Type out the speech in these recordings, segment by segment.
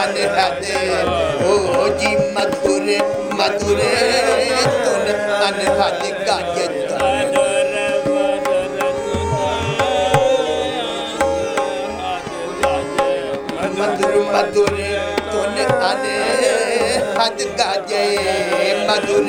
राधे राधे ओ जी मधुर मधुर तुन तन हद गाजन मधुर मधुर तुन तन हद गाजे मधुर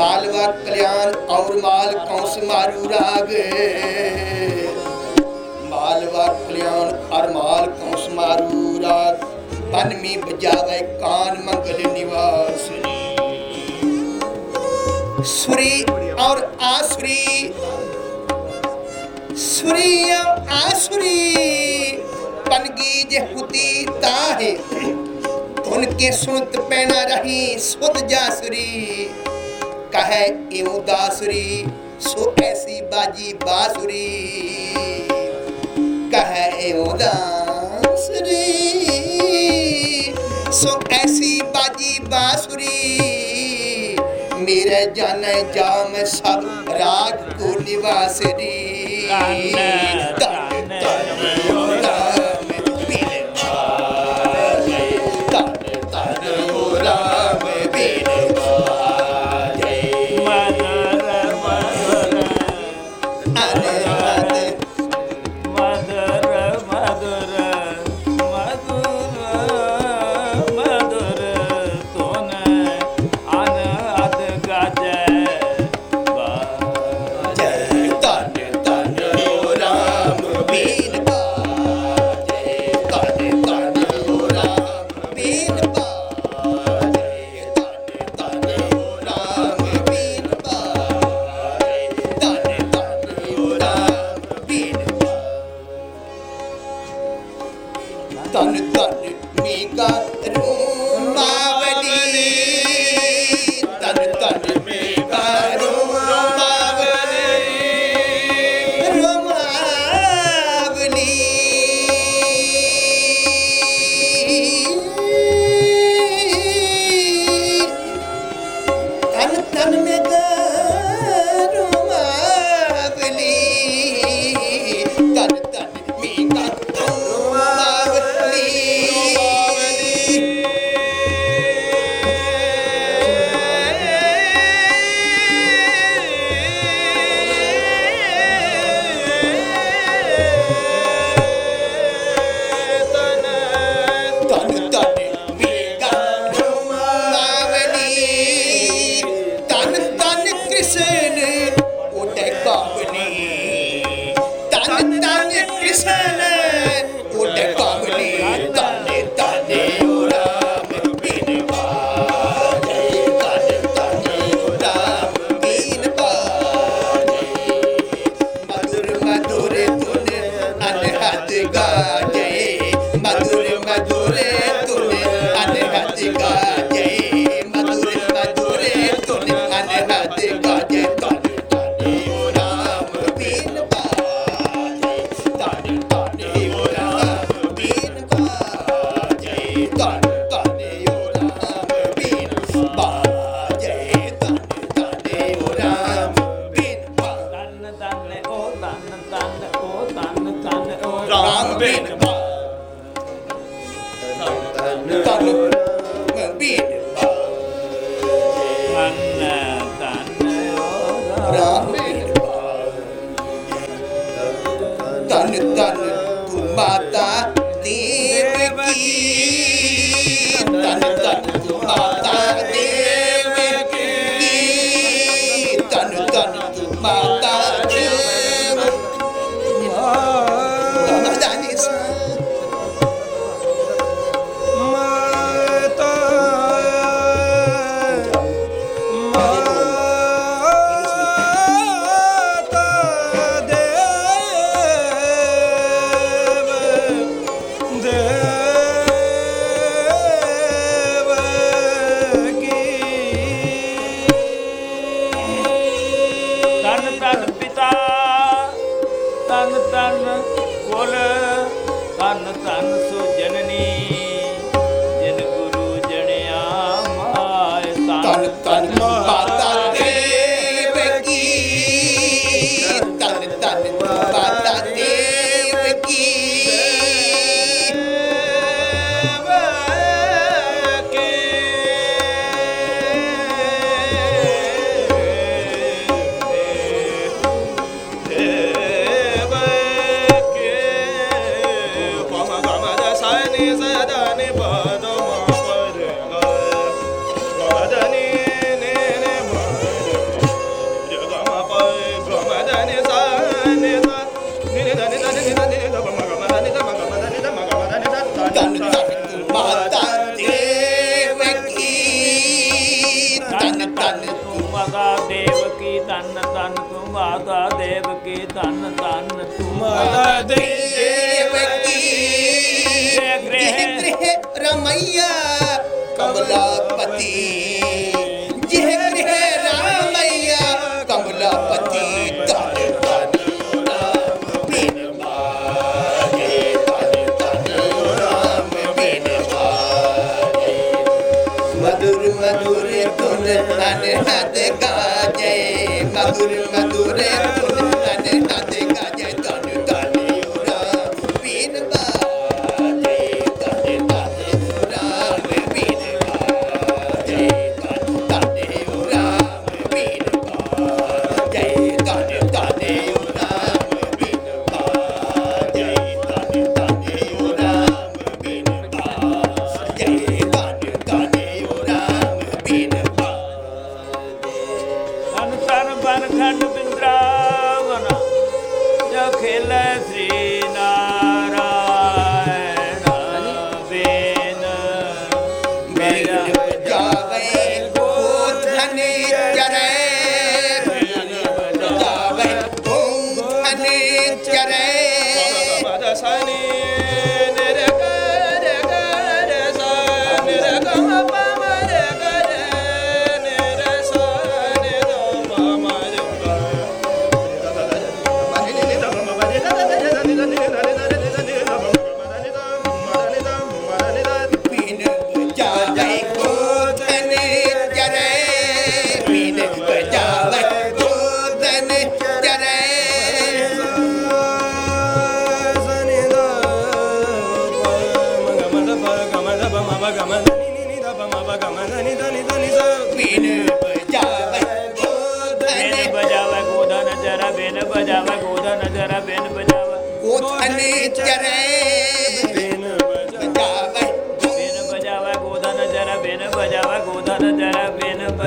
मालवा कल्याण और माल कौश मारू राग मालवा कल्याण और माल कौश मारू राग बन में बजावे कान मंगल निवास सुरी और आसुरी सुरी और आसुरी पनगी जहुती ताहे उनके सुनत पैना रही सुध जासुरी ਕਹੈ ਇਉ ਦਾਸੁਰੀ, ਸੋ ਐਸੀ ਬਾਜੀ ਬਾਸੁਰੀ। ਕਹੈ ਇਉ ਦਾਸੁਰੀ, ਸੋ ਐਸੀ ਬਾਜੀ ਬਾਸੁਰੀ। ਮੇਰੇ ਜਨ ਜਾਮ ਸਭ ਰਾਗ ਕੋ ਨਿਵਾਸਰੀ। ਧੰਨ। ਧੰਨ रमैया कमलापति जिह गृह रामैया कमलापति मधुर मधुर तुन तन हद गाजे मधुर मधुर तुन तन हद गाजे करे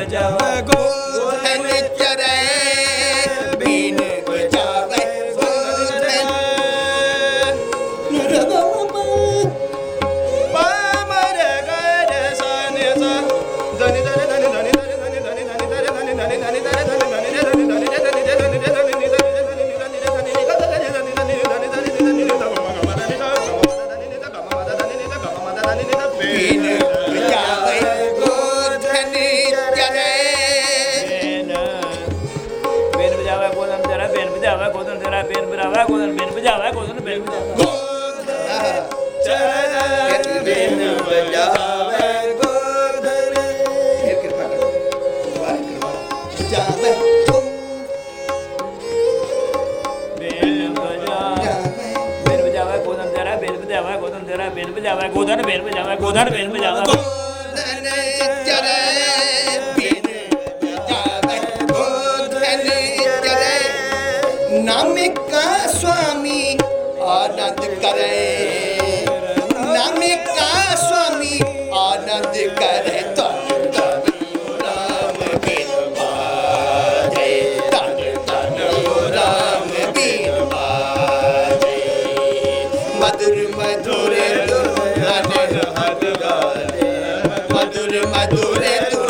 ਜਪ ਗੋ ਗੋਦਨ ਬੇਨ ਵਜਾਵੇ ਗੋਦਨ ਬੇਨ ਵਜਾਵੇ ਗੋਦਨ ਚਰੇ ਬੇਨ ਵਜਾਵੇ ਗੋਦਨ ਚਰੇ ਨਾਮਿਕਾ ਸੁਆਮੀ ਆਨੰਦ ਕਰੇ ਨਾਮਿਕਾ ਆਨੰਦ ਕਰੇ ਧੰਨ ਧੰਨ ਮਧੁਰ ਮਧੁਰ ਮਧੁਰ ਮਧੁਰ ਤੁਮ